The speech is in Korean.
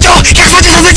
사라지죠! 핵사지 한